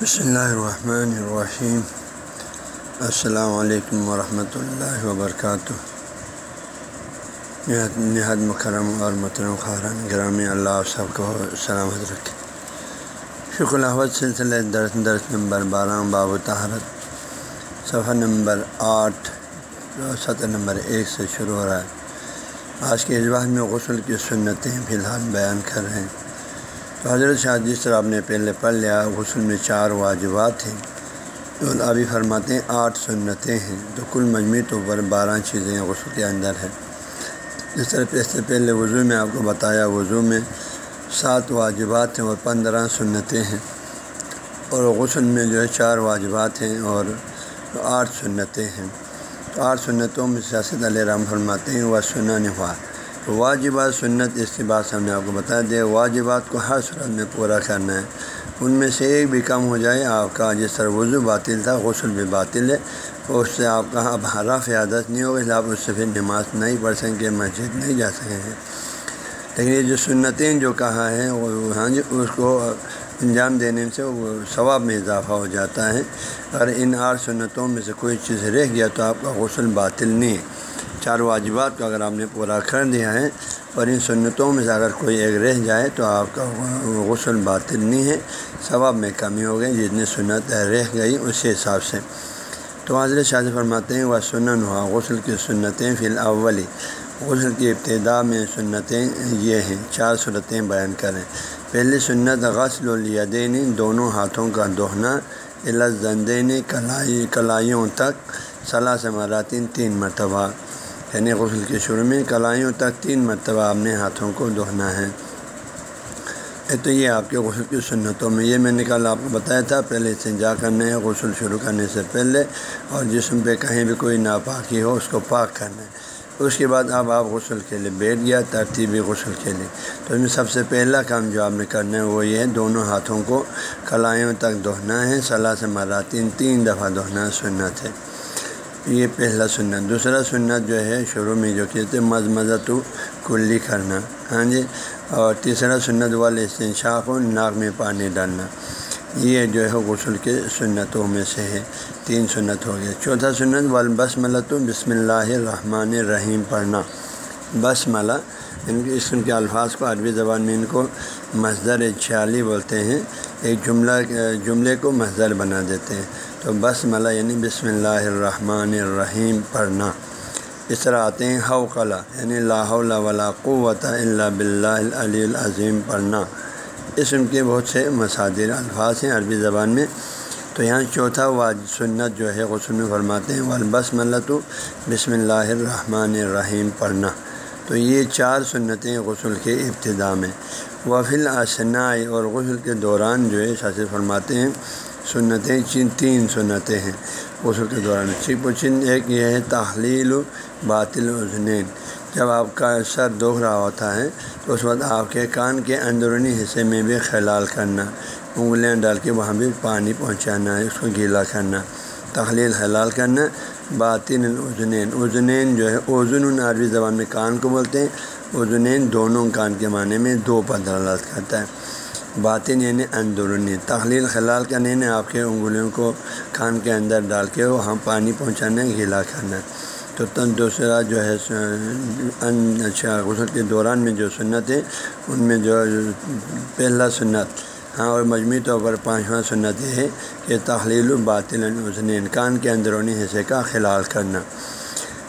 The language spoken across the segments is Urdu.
بسم اللہ الرحمن الرحیم۔ السلام علیکم ورحمۃ اللہ وبرکاتہ۔ نہاد مکرم اور محترم خارن گرامی اللہ سب کو سلامت رکھے۔ شکر الحمد سلسلہ درس درس نمبر بارہ، باب تہارت صفحہ نمبر آٹھ، سطح نمبر ایک سے شروع ہو رہا ہے۔ آج کے اجباح میں غسل کی سنتیں فی الحال بیان کر رہے ہیں۔ تو حضرت شاہ جس طرح آپ نے پہلے پڑھ لیا، غسل میں چار واجبات ہیں۔ تو ابھی فرماتے ہیں آٹھ سنتیں ہیں۔ تو کل مجموعی طور پر بارہ چیزیں غسل کے اندر ہے جس طرح اس سے پہلے وضو میں آپ کو بتایا، وضو میں سات واجبات ہیں اور پندرہ سنتیں ہیں۔ اور غسل میں جو ہے چار واجبات ہیں اور آٹھ سنتیں ہیں۔ تو آٹھ سنتوں میں سیاست علیہ رحم فرماتے ہیں وہ سننا نفا واجبات سنت اس کے بعد ہم نے آپ کو بتا دیا واجبات کو ہر صورت میں پورا کرنا ہے۔ ان میں سے ایک بھی کم ہو جائے، آپ کا جس طرح وضو باطل تھا، غسل بھی باطل ہے۔ اس سے آپ کا اب حرف عادت نہیں ہوگا اس لیے آپ اس سے پھر نماز نہیں پڑھ سکیں گے، مسجد نہیں جا سکیں گے۔ لیکن یہ جو سنتیں جو کہا ہے، وہ ہاں جی اس کو انجام دینے سے وہ ثواب میں اضافہ ہو جاتا ہے۔ اگر ان آٹھ سنتوں میں سے کوئی چیز رہ گیا تو آپ کا غسل باطل نہیں ہے۔ چار واجبات کو اگر آپ نے پورا کر دیا ہے اور ان سنتوں میں سے اگر کوئی ایک رہ جائے تو آپ کا غسل باطل نہیں ہے، ثواب میں کمی ہو گئی، جتنی سنت رہ گئی اسی حساب سے۔ تو حضرت شاذ فرماتے ہیں، وہ سنن ہوا، غسل کی سنتیں فی الاولی۔ غسل کی ابتدا میں سنتیں یہ ہیں، چار سنتیں بیان کریں پہلی سنت، غسل الیدین، دونوں ہاتھوں کا دہنا، الزندین کلائی، کلائیوں تک صلاح سے مراتین تین مرتبہ۔ یعنی غسل کے شروع میں کلائیوں تک تین مرتبہ اپنے ہاتھوں کو دہنا ہے۔ تو یہ آپ کے غسل کی سنتوں میں یہ میں نے کل آپ کو بتایا تھا، پہلے استنجا کرنے ہے غسل شروع کرنے سے پہلے اور جسم پہ کہیں بھی کوئی ناپاکی ہو اس کو پاک کرنا ہے۔ اس کے بعد اب آپ غسل کے لیے بیٹھ گیا، ترتیبی غسل کے لیے۔ تو اس میں سب سے پہلا کام جو آپ نے کرنا ہے وہ یہ ہے، دونوں ہاتھوں کو کلائیوں تک دہنا ہے۔ صلاح سے مراتین تین دفعہ دہنا سنت ہے۔ یہ پہلا سنت۔ دوسرا سنت جو ہے، شروع میں جو کہتے ہیں، مز مزہ تو کلی کرنا۔ ہاں جی؟ اور تیسرا سنت والے استنشاق و ناک میں پانی ڈالنا۔ یہ جو ہے، غسل کے سنتوں میں سے ہے۔ تین سنت ہو گیا چوتھا سنت والبس تو بسم اللہ الرحمن الرحیم پڑھنا۔ بس ملا ان یعنی کے اسم کے الفاظ کو عربی زبان میں ان کو مزدر چھیالی بولتے ہیں۔ ایک جملہ، جملے کو مزدر بنا دیتے ہیں۔ تو بس ملا یعنی بسم اللہ الرحمن الرحیم پڑھنا۔ اس طرح آتے ہیں حوقلا یعنی اللہ ولا قوت اللہ بلّہ علی العظیم پڑھنا۔ اسم کے بہت سے مصادر، الفاظ ہیں عربی زبان میں۔ تو یہاں چوتھا واج سنت جو ہے غسل میں فرماتے ہیں والبس ملتو بسم اللہ الرحمن الرحیم پڑھنا۔ تو یہ چار سنتیں غسل کے ابتدا میں۔ وفل آسنائی اور غسل کے دوران جو ہے شاثر فرماتے ہیں، سنتیں چن تین سنتیں ہیں۔ غسل کے دوران چپ و چن ایک یہ ہے تحلیل باطل عظنین جب آپ کا سر دکھ رہا ہوتا ہے، تو اس وقت آپ کے کان کے اندرونی حصے میں بھی خلال کرنا، انگلیاں ڈال کے وہاں بھی پانی پہنچانا ہے اس کو گیلا کرنا تخلیل حلال کرنا باطن العجنین عجنین جو ہے اوزن عربی زبان میں کان کو بولتے ہیں۔ عجنین دونوں کان کے معنی میں دو پدرالات کرتا ہے۔ باطن یعنی اندرونی۔ تخلیل خلال کرنے نے آپ کے انگلیوں کو کان کے اندر ڈال کے وہاں پانی پہنچانا ہے گیلا کرنا۔ تو تن دوسرا جو ہے اچھا غسل کے دوران میں جو سنت ہے، ان میں جو پہلا سنت۔ ہاں اور مجموعی طور پر پانچواں سنت یہ ہے کہ تخلیل باطل حسنین کان کے اندرونی حصے کا خلال کرنا۔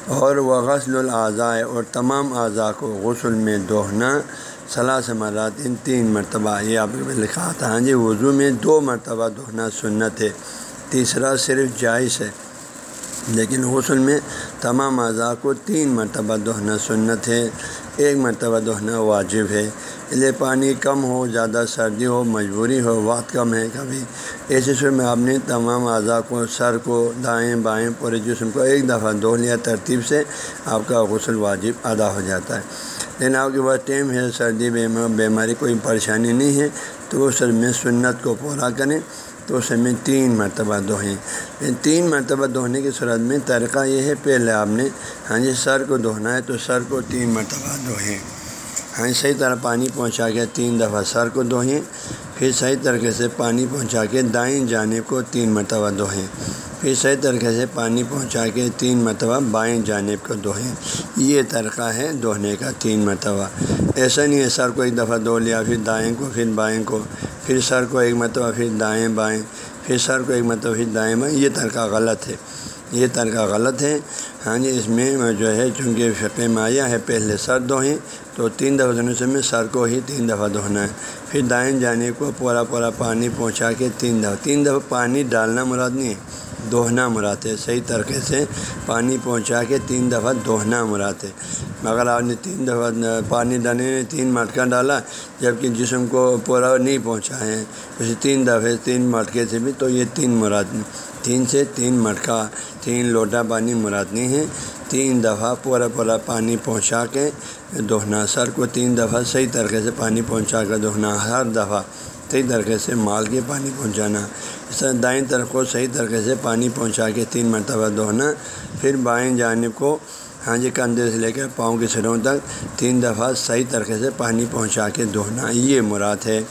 اور وہ غسل الاضاء اور تمام اعضاء کو غسل میں دوہنا، صلاح سے مرات ان تین مرتبہ۔ یہ آپ کو لکھا تھا۔ ہاں جی وضو میں دو مرتبہ دہنا سنت ہے۔ تیسرا صرف جائز ہے، لیکن غسل میں تمام اعضاء کو تین مرتبہ دہنا سنت ہے۔ ایک مرتبہ دہنا واجب ہے۔ اس لیے پانی کم ہو، زیادہ سردی ہو، مجبوری ہو، وقت کم ہے کبھی۔ ایسے صورت میں آپ نے تمام اعضاء کو، سر کو، دائیں بائیں، پورے جسم کو ایک دفعہ دو لیا ترتیب سے، آپ کا غسل واجب ادا ہو جاتا ہے۔ لیکن آپ کے پاس ٹیم ہے، سردی بیماری کوئی پریشانی نہیں ہے، تو وہ سر میں سنت کو پورا کریں۔ تو اس میں تین مرتبہ دہیں تین مرتبہ دہنے کی صورت میں طریقہ یہ ہے، پہلے آپ نے ہاں جی سر کو دہنا ہے تو سر کو تین مرتبہ دہیں ہاں صحیح طرح پانی پہنچا کے تین دفعہ سر کو دہیں پھر صحیح طریقے سے پانی پہنچا کے دائیں جانب کو تین مرتبہ دھوئیں، پھر صحیح طریقے سے پانی پہنچا کے تین مرتبہ بائیں جانب کو دھوئیں۔ یہ طریقہ ہے دہنے کا تین مرتبہ۔ ایسا نہیں ہے سر کو ایک دفعہ دھو لیا، پھر دائیں کو، پھر بائیں کو، پھر سر کو ایک مرتبہ، پھر دائیں، بائیں، پھر سر کو ایک مرتبہ، پھر دائیں، بائیں۔ یہ طریقہ غلط ہے۔ یہ طریقہ غلط ہے۔ ہاں جی اس میں جو ہے، چونکہ فقہ مایا ہے، پہلے سر دھوئیں تو تین دفعہ دھونے سے میں سر کو ہی تین دفعہ دھونا ہے۔ پھر دائیں جانے کو پورا پورا پانی پہنچا کے تین دفعہ۔ تین دفعہ پانی ڈالنا مراد نہیں ہے دوہنا مراد ہے۔ صحیح طریقے سے پانی پہنچا کے تین دفعہ دوہنا مراد ہے۔ اگر آپ نے تین دفعہ پانی ڈالنے میں تین مٹکا ڈالا، جبکہ جسم کو پورا نہیں پہنچا ہے۔ اسے تین دفعے تین مٹکے سے بھی تو یہ تین مراد تین سے تین مٹکا، تین لوٹا پانی مراد نہیں ہے۔ تین دفعہ پورا پورا پانی پہنچا کے دہنا، سر کو تین دفعہ صحیح طریقے سے پانی پہنچا کر دہنا، ہر دفعہ صحیح طریقے سے مال کے پانی پہنچانا، اس طرح دائیں طرف کو صحیح طریقے سے پانی پہنچا کے تین مرتبہ دہنا، پھر بائیں جانب کو ہاں جی کندھے سے لے کے پاؤں کے سروں تک تین دفعہ صحیح طریقے سے پانی پہنچا کے دہنا، یہ مراد ہے۔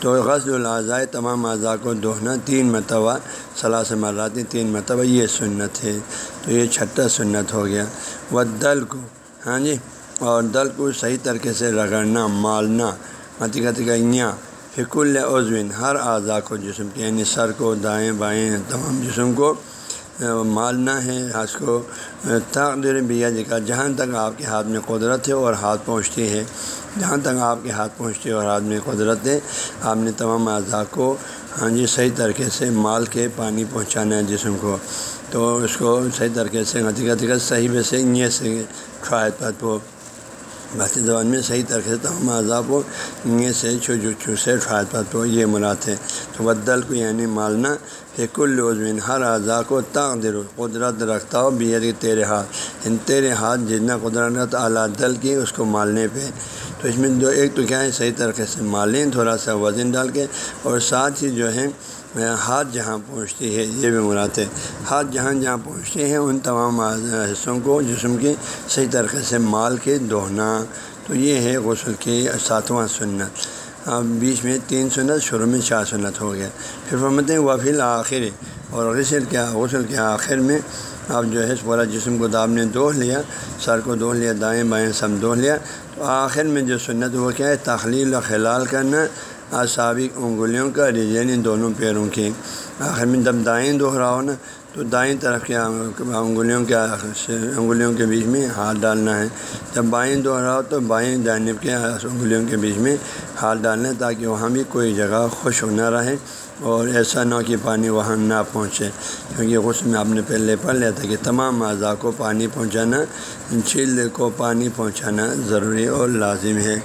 تو غسل الاضاء تمام اعضاء کو دہنا تین مرتبہ صلاح سے مراتی تین مرتبہ، یہ سنت ہے۔ تو یہ چھٹا سنت ہو گیا۔ وہ دل کو ہاں جی اور دل کو صحیح طریقے سے رگڑنا، مالنا حقیقت فکل عضوین، ہر اعضاء کو جسم کے یعنی سر کو، دائیں بائیں، تمام جسم کو مالنا ہے ہاتھ کو تقدر بیا جی کا، جہاں تک آپ کے ہاتھ میں قدرت ہے اور ہاتھ پہنچتی ہے، جہاں تک آپ کے ہاتھ پہنچتی ہے اور ہاتھ میں قدرت ہے، آپ نے تمام اعضاء کو ہاں جی صحیح طریقے سے مال کے پانی پہنچانا ہے جسم کو۔ تو اس کو صحیح طریقے سے حقیقت صحیح میں سے یہ سے شاید پت وہ بھارتی زبان میں صحیح طریقے سے تمام اعضاء کو یہ سے چھو جو چھو سے شاید پت وہ یہ مراد ہے۔ تو بدل کو یعنی مالنا کہ کل عضوین ہر اعضاء کو تقدر قدرت رکھتا ہو بیر تیرے ہاتھ۔ ان تیرے ہاتھ جتنا قدرت اعلیٰ دل کی اس کو مالنے پہ۔ تو اس میں دو ایک تو کیا ہے، صحیح طریقے سے مالیں، تھوڑا سا وزن ڈال کے اور ساتھ ہی جو ہے ہاتھ جہاں پہنچتی ہے، یہ بھی مراد ہے۔ ہاتھ جہاں جہاں پہنچتے ہیں، ان تمام حصوں کو جسم کی صحیح طریقے سے مال کے دہنا تو یہ ہے غسل کی ساتواں سنت۔ اب بیچ میں تین سنت، شروع میں چار سنت ہو گیا۔ پھر فرماتے ہیں وفیل آخر اور غسل کیا، غسل کے آخر میں اب جو ہے پورا جسم کو داب نے دوہ لیا، سر کو دوہ لیا، دائیں بائیں سب دوہ لیا۔ تو آخر میں جو سنت وہ کیا ہے، تخلیل و خلال کرنا سابق انگلیوں کا ریجین ان دونوں پیروں کی۔ آخر میں جب دائیں دوہراؤ نا، تو دائیں طرف کے انگلیوں کے انگلیوں کے بیچ میں ہاتھ ڈالنا ہے۔ جب بائیں دوہراؤ تو بائیں جانب کے انگلیوں کے بیچ میں ہاتھ ڈالنا ہے تاکہ وہاں بھی کوئی جگہ خوش نہ رہے۔ اور ایسا نہ کہ پانی وہاں نہ پہنچے، کیونکہ غسل میں آپ نے پہلے پڑھ لیا تھا کہ تمام اعضاء کو پانی پہنچانا چھیل کو پانی پہنچانا ضروری اور لازم ہے۔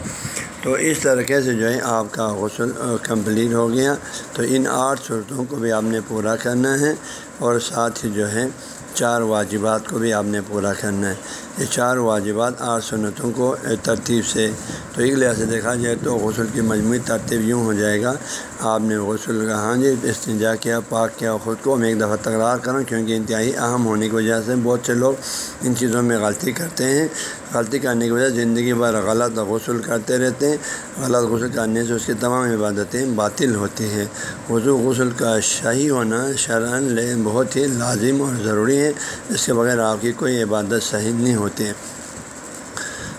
تو اس طریقے سے جو ہے آپ کا غسل کمپلیٹ ہو گیا۔ تو ان آٹھ صورتوں کو بھی آپ نے پورا کرنا ہے اور ساتھ ہی جو ہے چار واجبات کو بھی آپ نے پورا کرنا ہے۔ یہ چار واجبات آٹھ سنتوں کو ترتیب سے، تو ایک لحاظ سے دیکھا جائے تو غسل کی مجموعی ترتیب یوں ہو جائے گا آپ نے غسل کا ہاں جی استنجا کیا، پاک کیا، خود کو میں ایک دفعہ تکرار کروں کیونکہ انتہائی اہم ہونے کی وجہ سے بہت سے لوگ ان چیزوں میں غلطی کرتے ہیں۔ غلطی کرنے کی وجہ زندگی بھر غلط غسل کرتے رہتے ہیں۔ غلط غسل کرنے سے اس کی تمام عبادتیں باطل ہوتی ہیں۔ وضو غسل کا صحیح ہونا شرح لے، بہت ہی لازم اور ضروری ہے۔ اس کے بغیر آپ کی کوئی عبادت صحیح نہیں ہوتی۔ ہے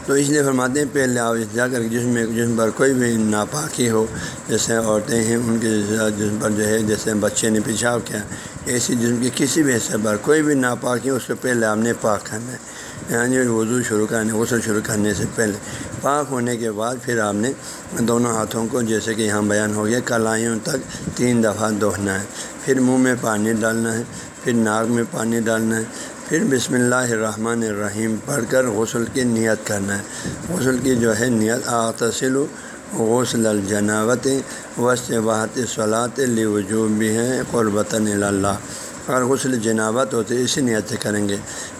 تو اس لیے فرماتے ہیں، پہلے آپ جا کر جسم میں جسم پر کوئی بھی ناپاکی ہو، جیسے عورتیں ہیں، ان کے جسم پر جو ہے، جیسے بچے نے پیشاب کیا، ایسی جسم کے کسی بھی حصے پر کوئی بھی ناپاکی ہو اس کو پہلے آپ نے پاک کرنا ہے۔ یعنی وضو شروع کرنے، غسل شروع کرنے سے پہلے۔ پاک ہونے کے بعد پھر آپ نے دونوں ہاتھوں کو، جیسے کہ یہاں بیان ہو گیا، کلائیوں تک تین دفعہ دہنا ہے۔ پھر منہ میں پانی ڈالنا ہے، پھر ناک میں پانی ڈالنا ہے پھر بسم اللہ الرحمن الرحیم پڑھ کر غسل کی نیت کرنا ہے۔ غسل کی جو ہے نیت آتسل غسل الجناوت وسط واحط صلاحت لی وجوب بھی ہیں قربتاً اللہ اگر غسل جنابت ہوتے اسی نیت سے کریں گے۔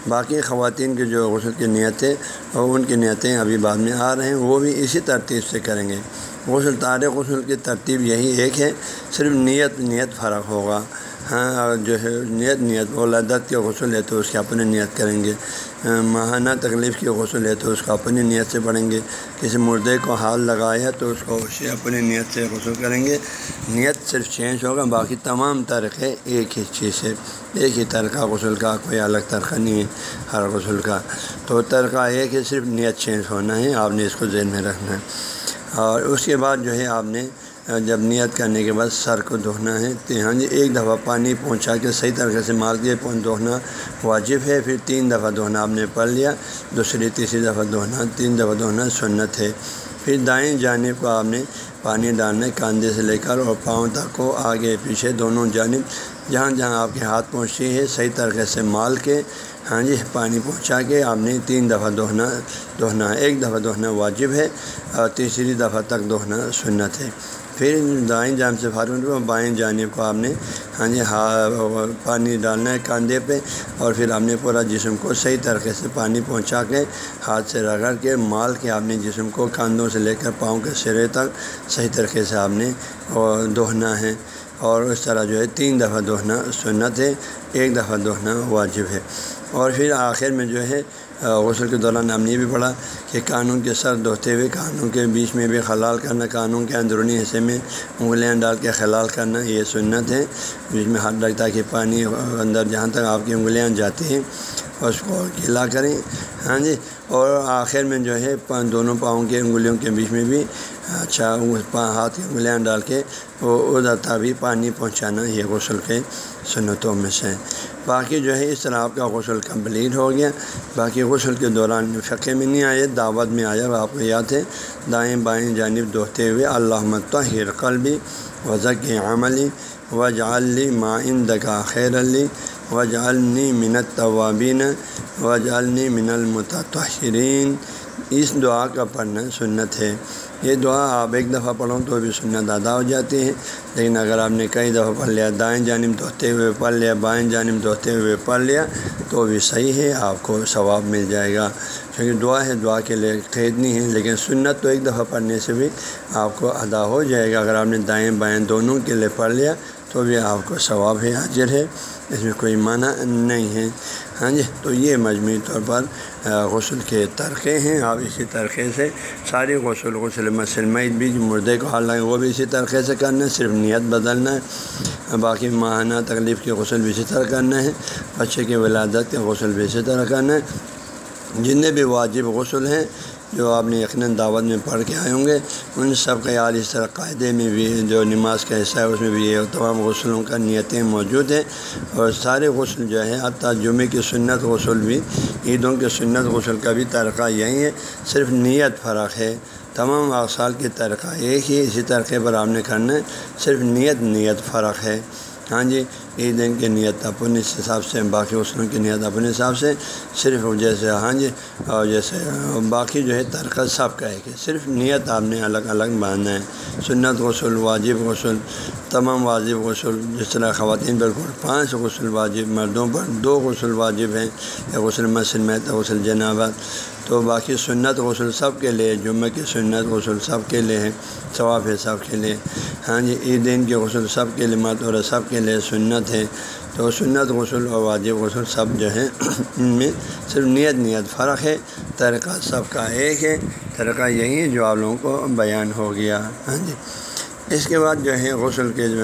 باقی خواتین کی جو غسل کی نیتیں اور ان کی نیتیں ابھی بعد میں آ رہے ہیں، وہ بھی اسی ترتیب سے کریں گے۔ غسل تار غسل کی ترتیب یہی ایک ہے، صرف نیت نیت فرق ہوگا۔ ہاں جو ہے نیت نیت ولادت کے غسل ہے تو اس کی اپنی نیت کریں گے۔ ماہانہ تکلیف کی غسل ہے تو اس کو اپنی نیت سے پڑھیں گے۔ کسی مردے کو ہاتھ لگایا تو اس کو اسے اپنی نیت سے غسل کریں گے۔ نیت صرف چینج ہوگا، باقی تمام طریقے ایک ہی چیز ہے۔ ایک ہی طریقہ غسل کا کوئی الگ طریقہ نہیں ہے ہر غسل کا۔ تو طریقہ ایک ہی صرف نیت چینج ہونا ہے، آپ نے اس کو ذہن میں رکھنا ہے۔ اور اس کے بعد جو ہے، آپ نے جب نیت کرنے کے بعد سر کو دھونا ہے ہاں جی ایک دفعہ پانی پہنچا کے صحیح طریقے سے مار کے دھونا واجب ہے، پھر تین دفعہ دھونا آپ نے پڑھ لیا، دوسری، تیسری دفعہ دھونا تین دفعہ دھونا سنت ہے۔ پھر دائیں جانب کو آپ نے پانی ڈالنا کاندھے سے لے کر اور پاؤں تک کو آگے پیچھے دونوں جانب، جہاں جہاں آپ کے ہاتھ پہنچی ہے صحیح طریقے سے مال کے ہاں جی پانی پہنچا کے آپ نے تین دفعہ دہنا دہنا ایک دفعہ دہنا واجب ہے اور تیسری دفعہ تک دہنا سنت ہے۔ پھر دائیں جانب سے فارغ بائیں جانب کو آپ نے ہاں جی ہاں پانی ڈالنا ہے کاندھے پہ اور پھر آپ نے پورا جسم کو صحیح طریقے سے پانی پہنچا کے ہاتھ سے رگڑ کے مال کے آپ نے جسم کو کاندھوں سے لے کر پاؤں کے سرے تک صحیح طریقے سے آپ نے دہنا ہے اور اس طرح جو ہے تین دفعہ دہنا سنت ہے، ایک دفعہ دہنا واجب ہے اور پھر آخر میں جو ہے غسل کے دوران ہم نے بھی پڑھا کہ قانون کے سر دھوتے ہوئے، قانون کے بیچ میں بھی خلال کرنا، قانون کے اندرونی حصے میں انگلیاں ڈال کے خلال کرنا، یہ سنت ہے۔ بیچ میں ہاتھ لگتا ہے کہ پانی اندر جہاں تک آپ کی انگلیاں جاتی ہیں، اس کو گلا کریں۔ ہاں جی اور آخر میں جو ہے دونوں پاؤں کے انگلیوں کے بیچ میں بھی اچھا ہاتھ کی انگلیاں ڈال کے وہ ادھر بھی پانی پہنچانا، یہ غسل کے سنتوں میں سے۔ باقی جو ہے اس طرح آپ کا غسل کمپلیٹ ہو گیا۔ باقی غسل کے دوران فقے میں نہیں آئے، دعوت میں آیا آپ کو یاد ہے، دائیں بائیں جانب دہتے ہوئے اللہ متحر قلبی وضق عملی و جعلی معن دگا خیر علی و جعلنی منت طوابین و جعلنی من المتحرین اس دعا کا پڑھنا سنت ہے۔ یہ دعا آپ ایک دفعہ پڑھو تو بھی سنت ادا ہو جاتی ہے لیکن اگر آپ نے کئی دفعہ پڑھ لیا، دائیں جانب دھوتے ہوئے پڑھ لیا، بائیں جانب دھوتے ہوئے پڑھ لیا، تو بھی صحیح ہے، آپ کو ثواب مل جائے گا۔ کیونکہ دعا ہے، دعا کے لیے خریدنی ہے، لیکن سنت تو ایک دفعہ پڑھنے سے بھی آپ کو ادا ہو جائے گا۔ اگر آپ نے دائیں بائیں دونوں کے لیے پڑھ لیا تو بھی آپ کو ثواب ہے حاضر ہے۔ اس میں کوئی معنی نہیں ہے۔ ہاں جی تو یہ مجموعی طور پر غسل کے ترقے ہیں۔ آپ اسی طریقے سے سارے غسل غسل مسلمت بھی مردے کو حال لگے وہ بھی اسی طریقے سے کرنا ہے۔ صرف نیت بدلنا ہے۔ باقی ماہانہ تکلیف کے غسل بھی اسی طرح کرنا ہے۔ بچے کی ولادت کے غسل بھی اسی طرح کرنا ہے۔ جتنے بھی واجب غسل ہیں جو آپ نے یقیناً دعوت میں پڑھ کے آئے ہوں گے، ان سب کا یاد اس طرح قاعدے میں بھی جو نماز کا حصہ ہے، اس میں بھی یہ تمام غسلوں کا نیتیں موجود ہیں۔ اور سارے غسل جو ہے حتیٰ جمعے کی سنت غسل بھی، عیدوں کے سنت غسل کا بھی طریقہ یہی ہے۔ صرف نیت فرق ہے، تمام اقسال کی طریقہ ایک ہی اسی طریقے پر آپ نے کرنا ہے، صرف نیت نیت فرق ہے۔ ہاں جی عیدین کی نیت اپنے حساب سے، باقی غسلوں کی نیت اپنے حساب سے صرف جیسے ہاں جی اور جیسے، باقی جو ہے ترکہ سب کا ہے۔ کہ صرف نیت آپ نے الگ الگ باندھنا ہے۔ سنت غسل، واجب غسل، تمام واجب غسل، جس طرح خواتین پر پانچ غسل واجب مردوں پر، دو غسل واجب ہیں یا غسل مسل غسل جنابت تو باقی سنت غسل سب کے لیے، جمعہ کی سنت غسل سب کے لیے ہے ثواب ہے سب کے لیے۔ ہاں جی عیدین کے غسل سب کے لیے مت، اور سب کے لیے سنت ہے۔ تو سنت غسل اور واجب غسل سب جو ہیں ان میں صرف نیت نیت فرق ہے، طریقہ سب کا ایک ہے۔ طریقہ یہی ہے جو آپ لوگوں کو بیان ہو گیا۔ ہاں جی۔ اس کے بعد جو ہے غسل کے جو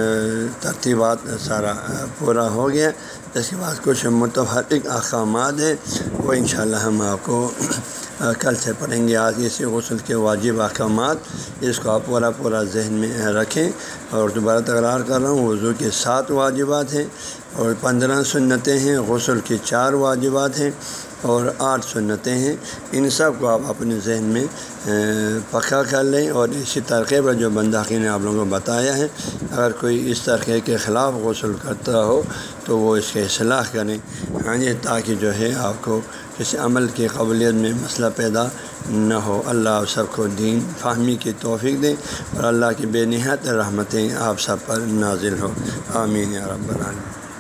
ترتیبات سارا پورا ہو گیا۔ اس کے بعد کچھ متحرک احکامات ہیں۔ وہ انشاءاللہ ہم آپ کو کل سے پڑھیں گے آج اسی غسل کے واجب احکامات، اس کو آپ پورا پورا ذہن میں رکھیں اور دوبارہ تکرار کر رہا ہوں، وضو کے سات واجبات ہیں اور پندرہ سنتیں ہیں، غسل کی چار واجبات ہیں اور آٹھ سنتیں ہیں۔ ان سب کو آپ اپنے ذہن میں پکا کر لیں اور اسی طریقے پر جو بنداخی نے آپ لوگوں کو بتایا ہے، اگر کوئی اس طریقے کے خلاف غسل کرتا ہو تو وہ اس کی اصلاح کریں۔ ہاں جی تاکہ جو ہے آپ کو کسی عمل کی قبولیت میں مسئلہ پیدا نہ ہو۔ اللہ آپ سب کو دین فہمی کی توفیق دیں اور اللہ کی بے نہایت رحمتیں آپ سب پر نازل ہو۔ آمین یا رب العالمین۔